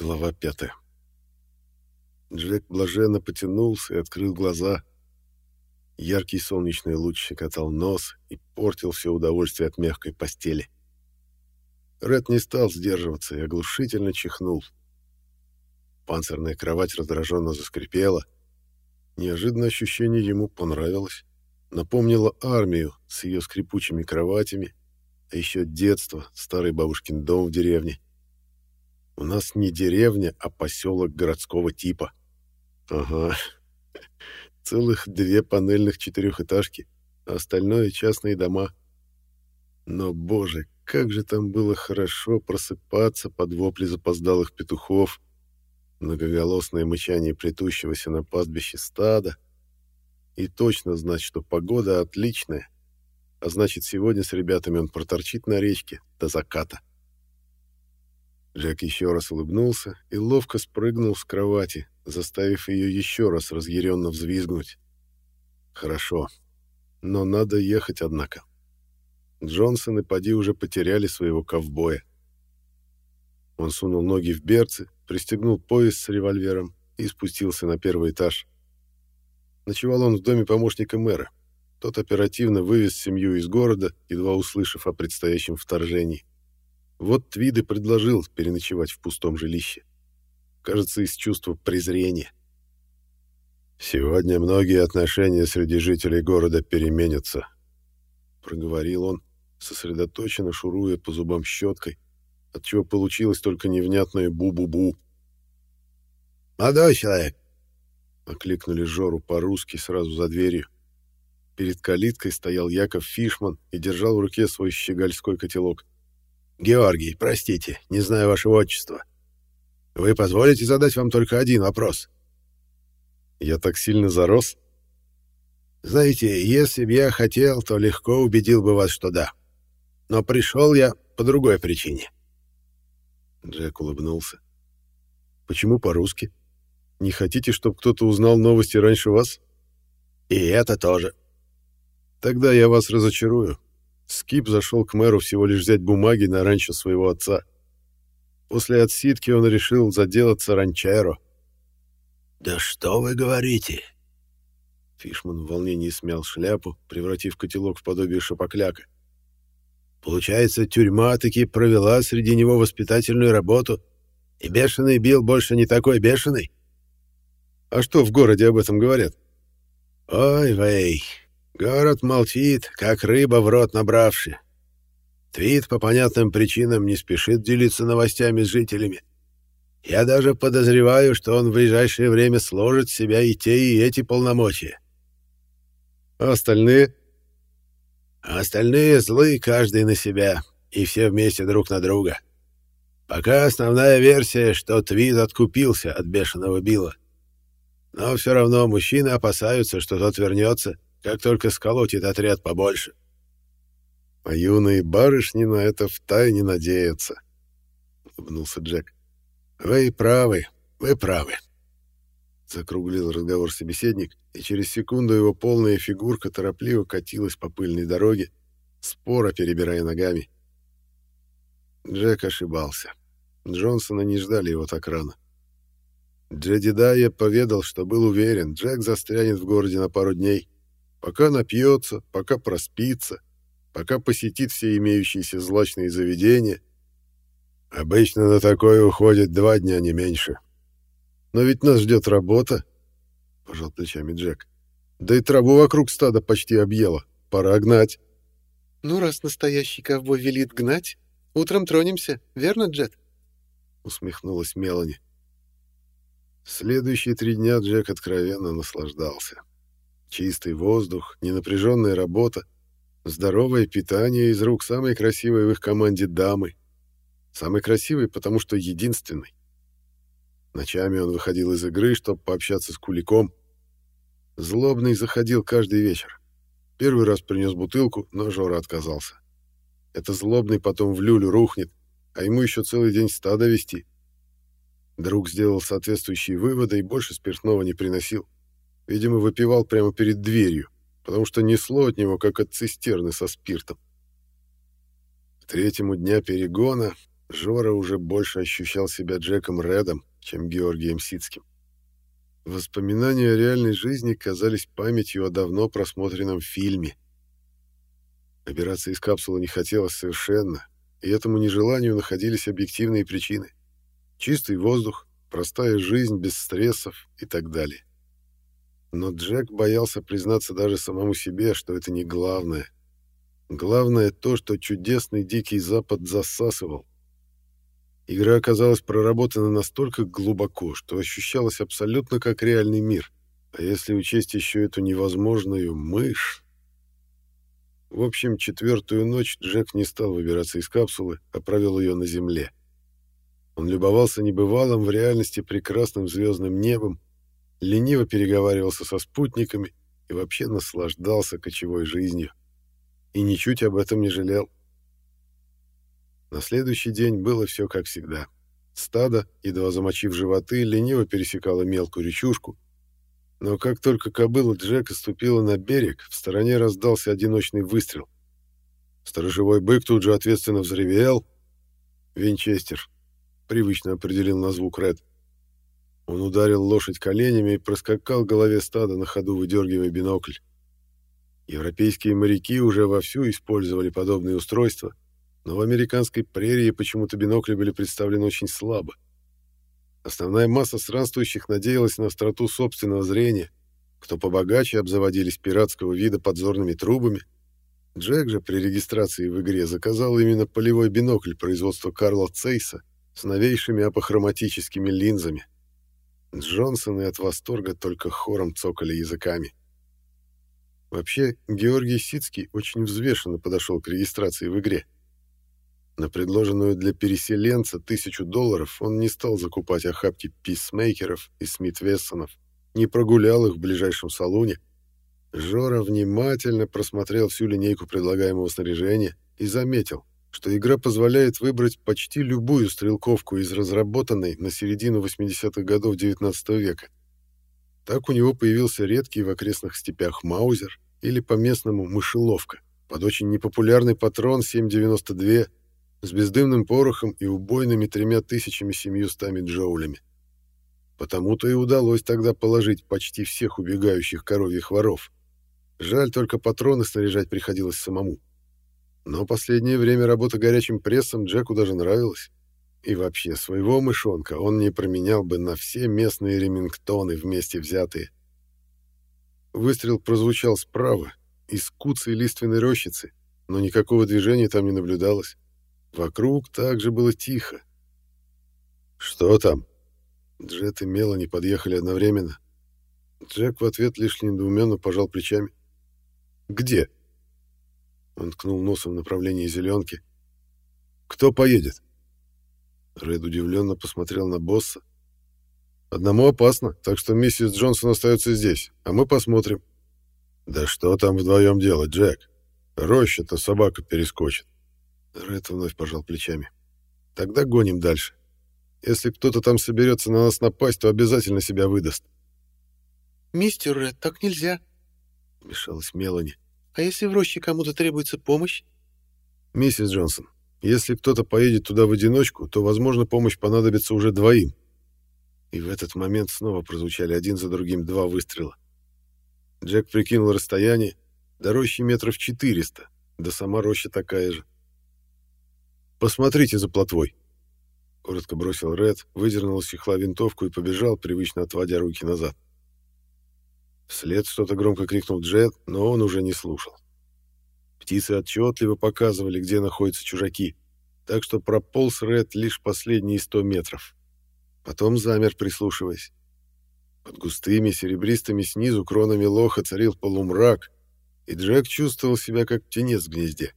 Глава пятая. Джек блаженно потянулся и открыл глаза. Яркий солнечный луч щекотал нос и портил все удовольствие от мягкой постели. Ред не стал сдерживаться и оглушительно чихнул. Панцирная кровать раздраженно заскрипела. Неожиданно ощущение ему понравилось. Напомнило армию с ее скрипучими кроватями, а еще детство, старый бабушкин дом в деревне. У нас не деревня, а поселок городского типа. Ага. Целых две панельных четырехэтажки, а остальное — частные дома. Но, боже, как же там было хорошо просыпаться под вопли запоздалых петухов, многоголосное мычание плетущегося на пастбище стада и точно знать, что погода отличная, а значит, сегодня с ребятами он проторчит на речке до заката. Джек еще раз улыбнулся и ловко спрыгнул с кровати, заставив ее еще раз разъяренно взвизгнуть. Хорошо, но надо ехать, однако. Джонсон и Пади уже потеряли своего ковбоя. Он сунул ноги в берцы, пристегнул пояс с револьвером и спустился на первый этаж. Ночевал он в доме помощника мэра. Тот оперативно вывез семью из города, едва услышав о предстоящем вторжении. Вот Твид и предложил переночевать в пустом жилище. Кажется, из чувства презрения. «Сегодня многие отношения среди жителей города переменятся», — проговорил он, сосредоточенно шуруя по зубам щеткой, отчего получилось только невнятное «бу-бу-бу». «Молодой человек!» — окликнули Жору по-русски сразу за дверью. Перед калиткой стоял Яков Фишман и держал в руке свой щегольской котелок. «Георгий, простите, не знаю вашего отчества. Вы позволите задать вам только один вопрос?» «Я так сильно зарос?» «Знаете, если бы я хотел, то легко убедил бы вас, что да. Но пришел я по другой причине». Джек улыбнулся. «Почему по-русски? Не хотите, чтобы кто-то узнал новости раньше вас?» «И это тоже». «Тогда я вас разочарую. Скип зашел к мэру всего лишь взять бумаги на ранчо своего отца. После отсидки он решил заделаться ранчеро. «Да что вы говорите?» Фишман в волнении смял шляпу, превратив котелок в подобие шапокляка. «Получается, тюрьма таки провела среди него воспитательную работу, и бешеный Билл больше не такой бешеный?» «А что в городе об этом говорят?» «Ой, Вэй, Город молчит, как рыба в рот набравши. Твит по понятным причинам не спешит делиться новостями с жителями. Я даже подозреваю, что он в ближайшее время сложит в себя и те, и эти полномочия. А остальные? А остальные злы каждый на себя, и все вместе друг на друга. Пока основная версия, что Твит откупился от бешеного Билла. Но все равно мужчины опасаются, что тот вернется — как только сколотит отряд побольше. — А юные барышни на это втайне надеются, — улыбнулся Джек. — Вы правы, вы правы. Закруглил разговор собеседник, и через секунду его полная фигурка торопливо катилась по пыльной дороге, споро перебирая ногами. Джек ошибался. Джонсона не ждали его так рано. Джедидая поведал, что был уверен, Джек застрянет в городе на пару дней. Пока напьется, пока проспится, пока посетит все имеющиеся злачные заведения. Обычно на такое уходит два дня, не меньше. Но ведь нас ждет работа, — пожал плечами Джек. Да и траву вокруг стада почти объела. Пора гнать. Ну, раз настоящий ковбой велит гнать, утром тронемся, верно, Джет? Усмехнулась Мелани. Следующие три дня Джек откровенно наслаждался. Чистый воздух, ненапряженная работа, здоровое питание из рук самой красивой в их команде дамы. Самый красивый, потому что единственный. Ночами он выходил из игры, чтобы пообщаться с Куликом. Злобный заходил каждый вечер. Первый раз принес бутылку, но Жора отказался. Это злобный потом в люлю рухнет, а ему еще целый день стадо вести. Друг сделал соответствующие выводы и больше спиртного не приносил. Видимо, выпивал прямо перед дверью, потому что несло от него, как от цистерны со спиртом. К третьему дня перегона Жора уже больше ощущал себя Джеком Редом, чем Георгием Сицким. Воспоминания о реальной жизни казались памятью о давно просмотренном фильме. Выбираться из капсулы не хотелось совершенно, и этому нежеланию находились объективные причины. Чистый воздух, простая жизнь без стрессов и так далее. Но Джек боялся признаться даже самому себе, что это не главное. Главное то, что чудесный Дикий Запад засасывал. Игра оказалась проработана настолько глубоко, что ощущалась абсолютно как реальный мир. А если учесть еще эту невозможную мышь... В общем, четвертую ночь Джек не стал выбираться из капсулы, а провел ее на земле. Он любовался небывалым в реальности прекрасным звездным небом, лениво переговаривался со спутниками и вообще наслаждался кочевой жизнью. И ничуть об этом не жалел. На следующий день было все как всегда. Стадо, едва замочив животы, лениво пересекало мелкую речушку, но как только кобыла Джека ступила на берег, в стороне раздался одиночный выстрел. Сторожевой бык тут же ответственно взревел. «Винчестер», — привычно определил на звук Ред. Он ударил лошадь коленями и проскакал голове стада на ходу, выдергивая бинокль. Европейские моряки уже вовсю использовали подобные устройства, но в американской прерии почему-то бинокли были представлены очень слабо. Основная масса странствующих надеялась на остроту собственного зрения, кто побогаче обзаводились пиратского вида подзорными трубами. Джек же при регистрации в игре заказал именно полевой бинокль производства Карла Цейса с новейшими апохроматическими линзами. Джонсоны от восторга только хором цокали языками. Вообще, Георгий Сицкий очень взвешенно подошел к регистрации в игре. На предложенную для переселенца тысячу долларов он не стал закупать охапки писмейкеров и Смит-Вессонов, не прогулял их в ближайшем салоне. Жора внимательно просмотрел всю линейку предлагаемого снаряжения и заметил, что игра позволяет выбрать почти любую стрелковку из разработанной на середину 80-х годов XIX века. Так у него появился редкий в окрестных степях Маузер или по-местному мышеловка под очень непопулярный патрон 7,92 с бездымным порохом и убойными тремя тысячами семьюстами джоулями. Потому-то и удалось тогда положить почти всех убегающих коровьих воров. Жаль, только патроны снаряжать приходилось самому. Но последнее время работа горячим прессом Джеку даже нравилась. И вообще, своего мышонка он не променял бы на все местные ремингтоны вместе взятые. Выстрел прозвучал справа, из куцы лиственной рощицы, но никакого движения там не наблюдалось. Вокруг также было тихо. «Что там?» Джет и Мелани подъехали одновременно. Джек в ответ лишь недоуменно пожал плечами. «Где?» Он ткнул носом в направлении зеленки. «Кто поедет?» Ред удивленно посмотрел на босса. «Одному опасно, так что миссис Джонсон остается здесь, а мы посмотрим». «Да что там вдвоем делать, Джек? Роща-то собака перескочит». Ред вновь пожал плечами. «Тогда гоним дальше. Если кто-то там соберется на нас напасть, то обязательно себя выдаст». «Мистер Ред, так нельзя», — вмешалась Мелани. «А если в роще кому-то требуется помощь?» «Миссис Джонсон, если кто-то поедет туда в одиночку, то, возможно, помощь понадобится уже двоим». И в этот момент снова прозвучали один за другим два выстрела. Джек прикинул расстояние. До рощи метров четыреста, да сама роща такая же. Посмотрите за плотвой. Коротко бросил Ред, выдернул из чехла винтовку и побежал, привычно отводя руки назад. Вслед что-то громко крикнул Джет, но он уже не слушал. Птицы отчетливо показывали, где находятся чужаки, так что прополз Ред лишь последние сто метров. Потом замер, прислушиваясь. Под густыми серебристыми снизу кронами лоха царил полумрак, и Джек чувствовал себя как птенец в гнезде.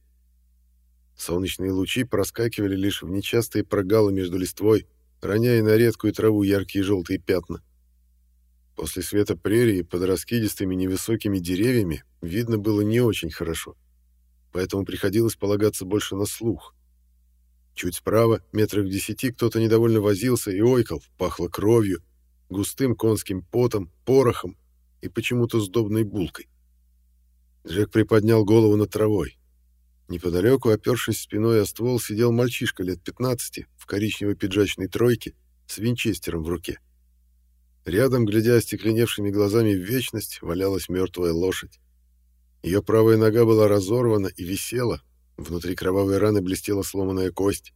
Солнечные лучи проскакивали лишь в нечастые прогалы между листвой, роняя на редкую траву яркие желтые пятна. После света прерии под раскидистыми невысокими деревьями видно было не очень хорошо, поэтому приходилось полагаться больше на слух. Чуть справа, метрах в десяти, кто-то недовольно возился и ойкал, пахло кровью, густым конским потом, порохом и почему-то сдобной булкой. Джек приподнял голову над травой. Неподалеку, опершись спиной о ствол, сидел мальчишка лет 15 в коричневой пиджачной тройке с винчестером в руке. Рядом, глядя остекленевшими глазами в вечность, валялась мертвая лошадь. Ее правая нога была разорвана и висела, внутри кровавой раны блестела сломанная кость.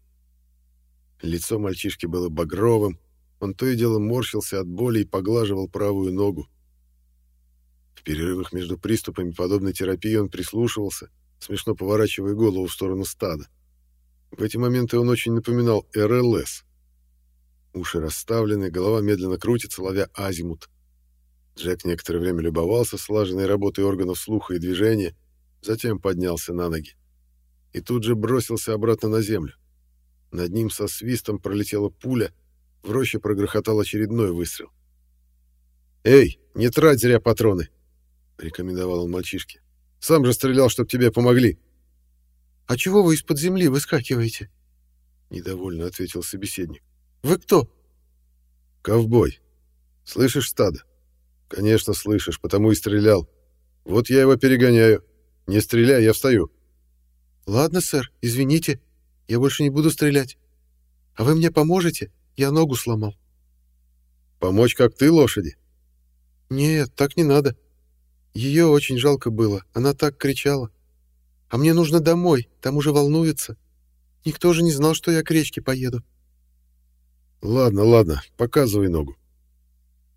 Лицо мальчишки было багровым, он то и дело морщился от боли и поглаживал правую ногу. В перерывах между приступами подобной терапии он прислушивался, смешно поворачивая голову в сторону стада. В эти моменты он очень напоминал РЛС. Уши расставлены, голова медленно крутится, ловя азимут. Джек некоторое время любовался слаженной работой органов слуха и движения, затем поднялся на ноги. И тут же бросился обратно на землю. Над ним со свистом пролетела пуля, в роще прогрохотал очередной выстрел. «Эй, не трать зря патроны!» — рекомендовал он мальчишке. «Сам же стрелял, чтоб тебе помогли!» «А чего вы из-под земли выскакиваете?» — недовольно ответил собеседник. «Вы кто?» «Ковбой. Слышишь стадо?» «Конечно, слышишь, потому и стрелял. Вот я его перегоняю. Не стреляй, я встаю». «Ладно, сэр, извините. Я больше не буду стрелять. А вы мне поможете? Я ногу сломал». «Помочь, как ты, лошади?» «Нет, так не надо. Ее очень жалко было. Она так кричала. А мне нужно домой, там уже волнуется. Никто же не знал, что я к речке поеду». Ладно, ладно, показывай ногу.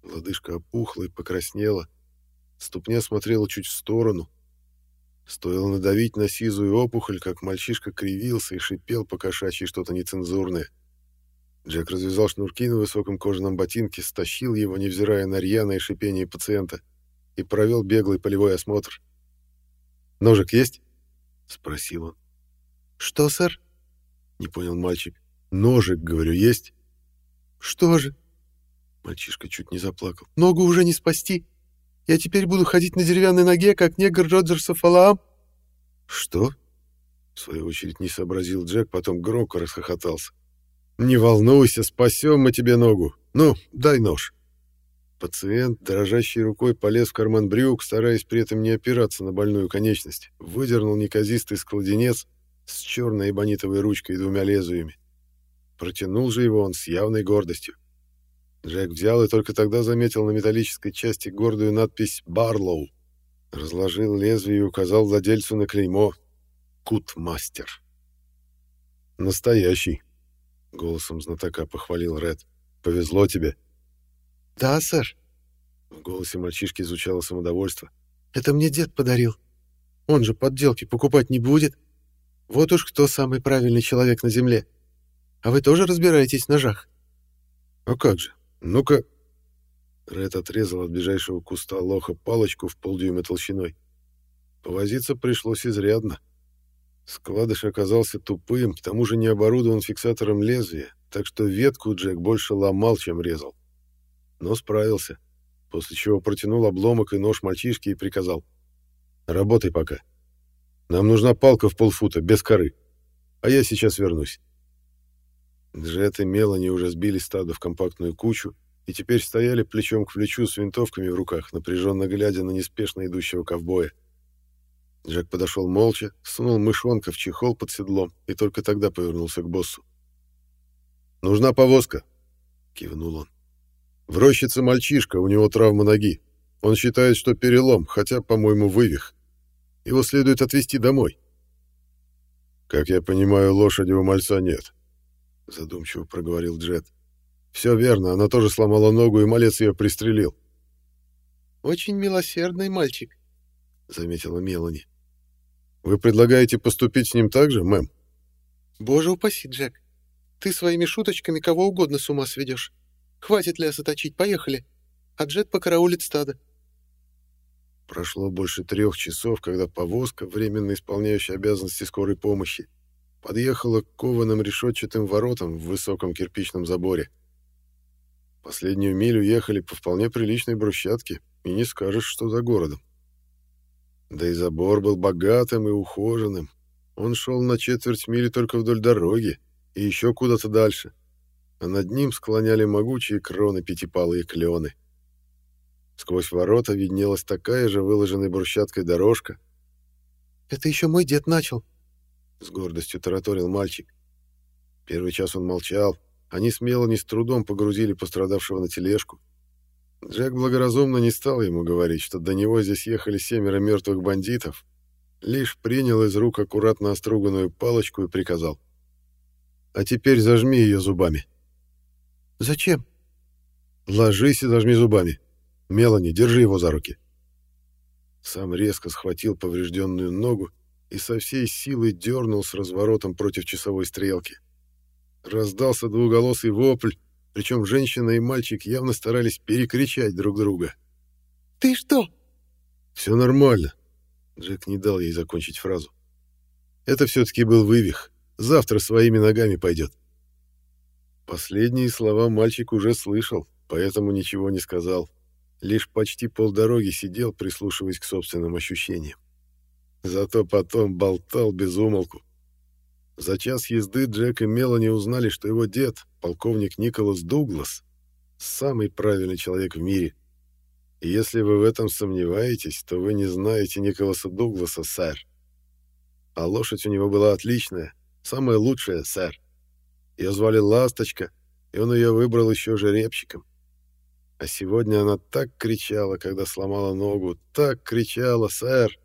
Лодыжка опухла и покраснела. Ступня смотрела чуть в сторону. Стоило надавить на сизую опухоль, как мальчишка кривился и шипел по кошачьи что-то нецензурное. Джек развязал шнурки на высоком кожаном ботинке, стащил его, невзирая на рьяное шипение пациента, и провел беглый полевой осмотр. «Ножик есть?» — спросил он. «Что, сэр?» — не понял мальчик. «Ножик, говорю, есть?» «Что же?» Мальчишка чуть не заплакал. «Ногу уже не спасти. Я теперь буду ходить на деревянной ноге, как негр Роджерса Фалаам». «Что?» В свою очередь не сообразил Джек, потом громко расхохотался. «Не волнуйся, спасем мы тебе ногу. Ну, дай нож». Пациент, дрожащей рукой, полез в карман брюк, стараясь при этом не опираться на больную конечность, выдернул неказистый складенец с черной эбонитовой ручкой и двумя лезвиями. Протянул же его он с явной гордостью. Джек взял и только тогда заметил на металлической части гордую надпись «Барлоу». Разложил лезвие и указал владельцу на клеймо «Кутмастер». «Настоящий», — голосом знатока похвалил Ред. «Повезло тебе». «Да, сэр». В голосе мальчишки звучало самодовольство. «Это мне дед подарил. Он же подделки покупать не будет. Вот уж кто самый правильный человек на земле». А вы тоже разбираетесь в ножах? А как же? Ну-ка. Ред отрезал от ближайшего куста лоха палочку в полдюйма толщиной. Повозиться пришлось изрядно. Складыш оказался тупым, к тому же не оборудован фиксатором лезвия, так что ветку Джек больше ломал, чем резал. Но справился, после чего протянул обломок и нож мальчишке и приказал. «Работай пока. Нам нужна палка в полфута, без коры. А я сейчас вернусь». Джет и Мелани уже сбили стадо в компактную кучу и теперь стояли плечом к плечу с винтовками в руках, напряженно глядя на неспешно идущего ковбоя. Джек подошел молча, сунул мышонка в чехол под седлом и только тогда повернулся к боссу. «Нужна повозка», — кивнул он. «В рощице мальчишка, у него травма ноги. Он считает, что перелом, хотя, по-моему, вывих. Его следует отвезти домой». «Как я понимаю, лошади у мальца нет», задумчиво проговорил Джет. Все верно, она тоже сломала ногу, и малец ее пристрелил. Очень милосердный мальчик, заметила Мелани. Вы предлагаете поступить с ним так же, мэм? Боже упаси, Джек. Ты своими шуточками кого угодно с ума сведешь. Хватит леса точить, поехали. А Джет покараулит стадо. Прошло больше трех часов, когда повозка, временно исполняющая обязанности скорой помощи, подъехала к кованым решетчатым воротам в высоком кирпичном заборе. Последнюю милю ехали по вполне приличной брусчатке, и не скажешь, что за городом. Да и забор был богатым и ухоженным. Он шел на четверть мили только вдоль дороги и еще куда-то дальше, а над ним склоняли могучие кроны пятипалые клены. Сквозь ворота виднелась такая же выложенная брусчаткой дорожка. «Это еще мой дед начал», с гордостью тараторил мальчик. Первый час он молчал, они с Мелани с трудом погрузили пострадавшего на тележку. Джек благоразумно не стал ему говорить, что до него здесь ехали семеро мертвых бандитов, лишь принял из рук аккуратно оструганную палочку и приказал. «А теперь зажми ее зубами». «Зачем?» «Ложись и зажми зубами. Мелани, держи его за руки». Сам резко схватил поврежденную ногу и со всей силы дернул с разворотом против часовой стрелки. Раздался двуголосый вопль, причем женщина и мальчик явно старались перекричать друг друга. «Ты что?» «Все нормально», — Джек не дал ей закончить фразу. «Это все-таки был вывих. Завтра своими ногами пойдет». Последние слова мальчик уже слышал, поэтому ничего не сказал. Лишь почти полдороги сидел, прислушиваясь к собственным ощущениям. Зато потом болтал без умолку. За час езды Джек и Мелани узнали, что его дед, полковник Николас Дуглас, самый правильный человек в мире. И если вы в этом сомневаетесь, то вы не знаете Николаса Дугласа, сэр. А лошадь у него была отличная, самая лучшая, сэр. Ее звали Ласточка, и он ее выбрал еще жеребчиком. А сегодня она так кричала, когда сломала ногу, так кричала, сэр.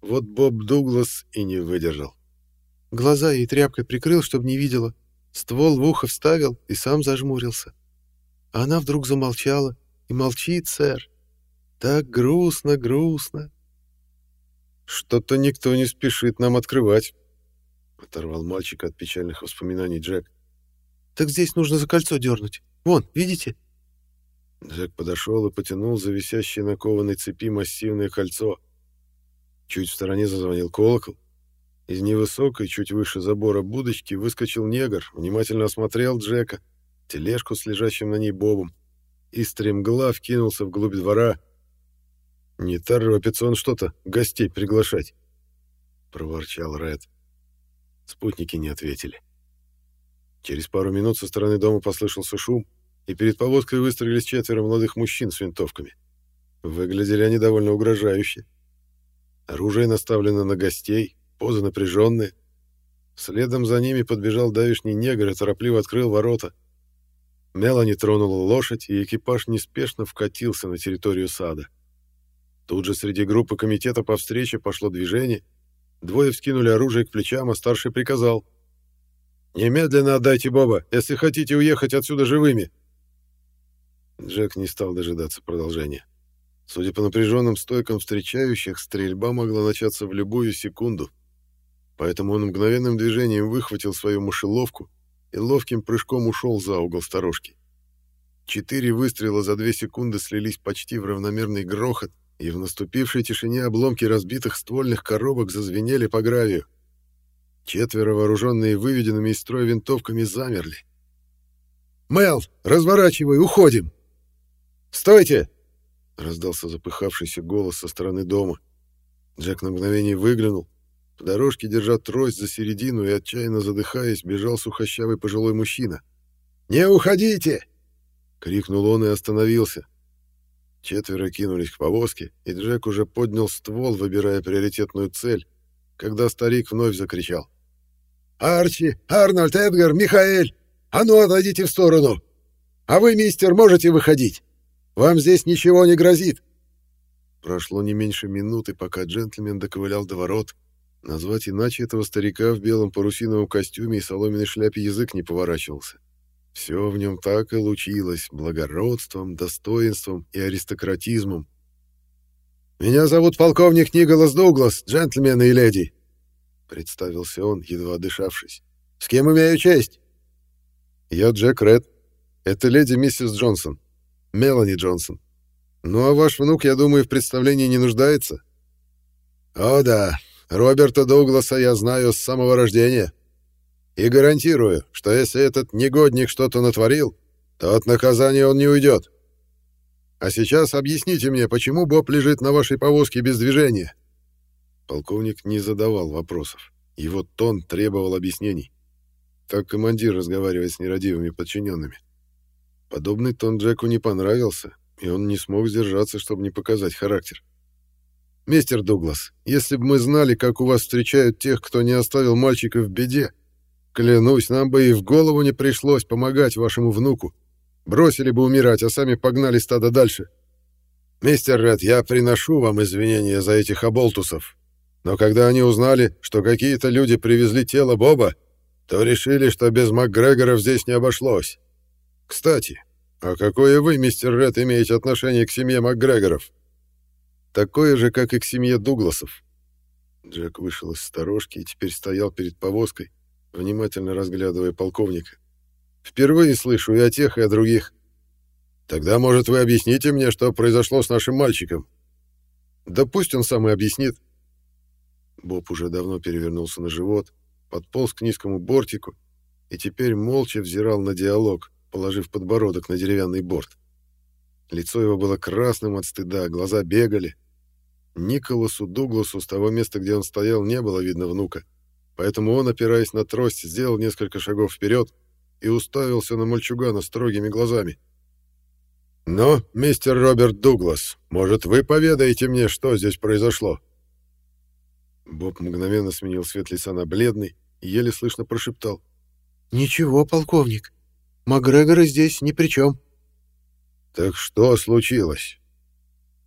Вот Боб Дуглас и не выдержал. Глаза ей тряпкой прикрыл, чтобы не видела. Ствол в ухо вставил и сам зажмурился. А она вдруг замолчала. И молчит, сэр. Так грустно, грустно. «Что-то никто не спешит нам открывать», — оторвал мальчика от печальных воспоминаний Джек. «Так здесь нужно за кольцо дернуть. Вон, видите?» Джек подошел и потянул за висящее на кованой цепи массивное кольцо. Чуть в стороне зазвонил колокол. Из невысокой, чуть выше забора будочки выскочил негр, внимательно осмотрел Джека, тележку с лежащим на ней бобом, и стремглав кинулся вглубь двора. «Не торопится он что-то, гостей приглашать», — проворчал Ред. Спутники не ответили. Через пару минут со стороны дома послышался шум, и перед повозкой выстроились четверо молодых мужчин с винтовками. Выглядели они довольно угрожающе. Оружие наставлено на гостей, позы напряженные. Следом за ними подбежал давишний негр и торопливо открыл ворота. Мелани тронула лошадь, и экипаж неспешно вкатился на территорию сада. Тут же среди группы комитета по встрече пошло движение. Двое вскинули оружие к плечам, а старший приказал. «Немедленно отдайте Боба, если хотите уехать отсюда живыми!» Джек не стал дожидаться продолжения. Судя по напряженным стойкам встречающих, стрельба могла начаться в любую секунду. Поэтому он мгновенным движением выхватил свою мышеловку и ловким прыжком ушел за угол сторожки. Четыре выстрела за две секунды слились почти в равномерный грохот, и в наступившей тишине обломки разбитых ствольных коробок зазвенели по гравию. Четверо, вооруженные выведенными из строя винтовками, замерли. «Мел, разворачивай, уходим!» «Стойте!» — раздался запыхавшийся голос со стороны дома. Джек на мгновение выглянул. По дорожке, держа трость за середину и отчаянно задыхаясь, бежал сухощавый пожилой мужчина. «Не уходите!» — крикнул он и остановился. Четверо кинулись к повозке, и Джек уже поднял ствол, выбирая приоритетную цель, когда старик вновь закричал. «Арчи! Арнольд! Эдгар! Михаэль! А ну, отойдите в сторону! А вы, мистер, можете выходить!» Вам здесь ничего не грозит!» Прошло не меньше минуты, пока джентльмен доковылял до ворот. Назвать иначе этого старика в белом парусиновом костюме и соломенной шляпе язык не поворачивался. Все в нем так и лучилось благородством, достоинством и аристократизмом. «Меня зовут полковник Николас Дуглас, джентльмены и леди», — представился он, едва дышавшись. «С кем имею честь?» «Я Джек Ред. Это леди миссис Джонсон», Мелани Джонсон. Ну а ваш внук, я думаю, в представлении не нуждается. О да, Роберта Дугласа я знаю с самого рождения. И гарантирую, что если этот негодник что-то натворил, то от наказания он не уйдет. А сейчас объясните мне, почему Боб лежит на вашей повозке без движения?» Полковник не задавал вопросов. Его тон требовал объяснений. Так командир разговаривает с нерадивыми подчиненными. Подобный тон Джеку не понравился, и он не смог сдержаться, чтобы не показать характер. Мистер Дуглас, если бы мы знали, как у вас встречают тех, кто не оставил мальчика в беде, клянусь, нам бы и в голову не пришлось помогать вашему внуку. Бросили бы умирать, а сами погнали стадо дальше. Мистер Ред, я приношу вам извинения за этих оболтусов. Но когда они узнали, что какие-то люди привезли тело Боба, то решили, что без МакГрегоров здесь не обошлось. Кстати, а какое вы, мистер Ред, имеете отношение к семье МакГрегоров? Такое же, как и к семье Дугласов. Джек вышел из сторожки и теперь стоял перед повозкой, внимательно разглядывая полковника. Впервые слышу и о тех, и о других. Тогда, может, вы объясните мне, что произошло с нашим мальчиком? Да пусть он сам и объяснит. Боб уже давно перевернулся на живот, подполз к низкому бортику и теперь молча взирал на диалог, положив подбородок на деревянный борт. Лицо его было красным от стыда, глаза бегали. Николасу Дугласу с того места, где он стоял, не было видно внука, поэтому он, опираясь на трость, сделал несколько шагов вперед и уставился на мальчугана строгими глазами. «Но, мистер Роберт Дуглас, может, вы поведаете мне, что здесь произошло?» Боб мгновенно сменил цвет лица на бледный и еле слышно прошептал. «Ничего, полковник. Макгрегоры здесь ни при чем». «Так что случилось?»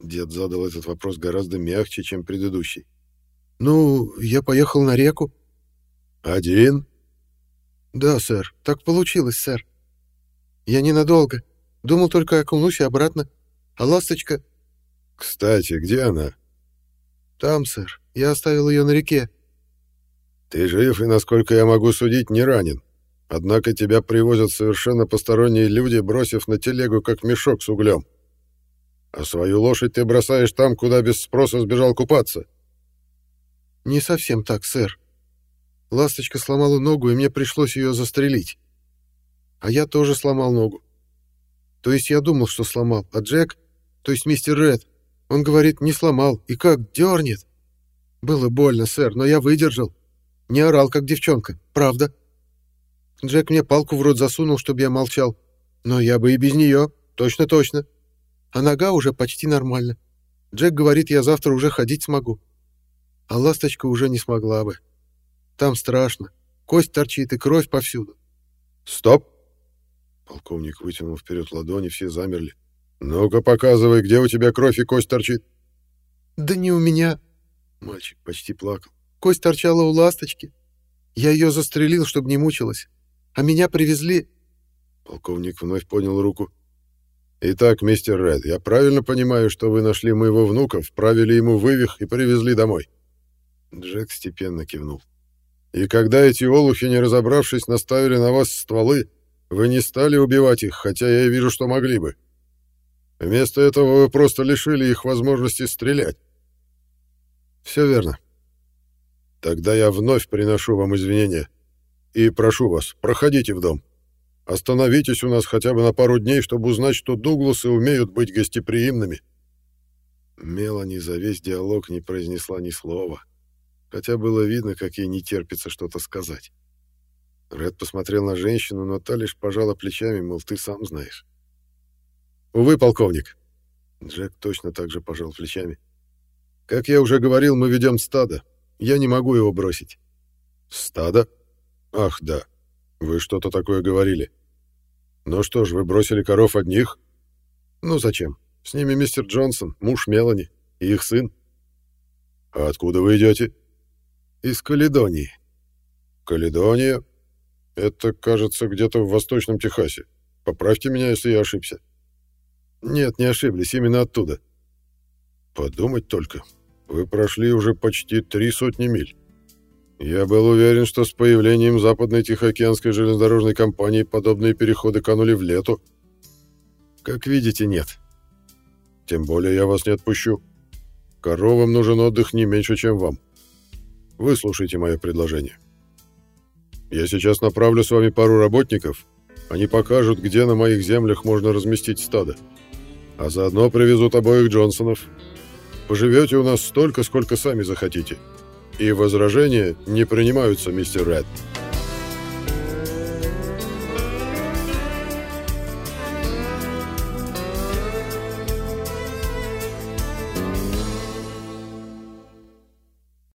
Дед задал этот вопрос гораздо мягче, чем предыдущий. «Ну, я поехал на реку». «Один?» «Да, сэр. Так получилось, сэр. Я ненадолго. Думал только окунусь и обратно. А ласточка...» «Кстати, где она?» «Там, сэр. Я оставил ее на реке». «Ты жив и, насколько я могу судить, не ранен. Однако тебя привозят совершенно посторонние люди, бросив на телегу, как мешок с углем. А свою лошадь ты бросаешь там, куда без спроса сбежал купаться». «Не совсем так, сэр. Ласточка сломала ногу, и мне пришлось ее застрелить. А я тоже сломал ногу. То есть я думал, что сломал, а Джек, то есть мистер Ред, он говорит, не сломал, и как дернет. Было больно, сэр, но я выдержал. Не орал, как девчонка, правда. Джек мне палку в рот засунул, чтобы я молчал. Но я бы и без нее, точно-точно. А нога уже почти нормальна. Джек говорит, я завтра уже ходить смогу. А ласточка уже не смогла бы. Там страшно. Кость торчит и кровь повсюду. «Стоп!» Полковник вытянул вперед ладони, все замерли. «Ну-ка, показывай, где у тебя кровь и кость торчит». «Да не у меня». Мальчик почти плакал. «Кость торчала у ласточки. Я ее застрелил, чтобы не мучилась. А меня привезли...» Полковник вновь поднял руку. «Итак, мистер Ред, я правильно понимаю, что вы нашли моего внука, вправили ему вывих и привезли домой?» Джек степенно кивнул. И когда эти олухи, не разобравшись, наставили на вас стволы, вы не стали убивать их, хотя я вижу, что могли бы. Вместо этого вы просто лишили их возможности стрелять. Все верно. Тогда я вновь приношу вам извинения. И прошу вас, проходите в дом. Остановитесь у нас хотя бы на пару дней, чтобы узнать, что Дугласы умеют быть гостеприимными. Мелани за весь диалог не произнесла ни слова хотя было видно, как ей не терпится что-то сказать. Ред посмотрел на женщину, но та лишь пожала плечами, мол, ты сам знаешь. «Увы, полковник». Джек точно так же пожал плечами. «Как я уже говорил, мы ведем стадо. Я не могу его бросить». «Стадо? Ах, да. Вы что-то такое говорили. Ну что ж, вы бросили коров одних?» «Ну зачем? С ними мистер Джонсон, муж Мелани и их сын». «А откуда вы идете?» из Каледонии. Каледония? Это, кажется, где-то в Восточном Техасе. Поправьте меня, если я ошибся. Нет, не ошиблись, именно оттуда. Подумать только. Вы прошли уже почти три сотни миль. Я был уверен, что с появлением Западной Тихоокеанской железнодорожной компании подобные переходы канули в лету. Как видите, нет. Тем более я вас не отпущу. Коровам нужен отдых не меньше, чем вам. Выслушайте мое предложение. Я сейчас направлю с вами пару работников. Они покажут, где на моих землях можно разместить стадо. А заодно привезут обоих Джонсонов. Поживете у нас столько, сколько сами захотите. И возражения не принимаются, мистер Рэд.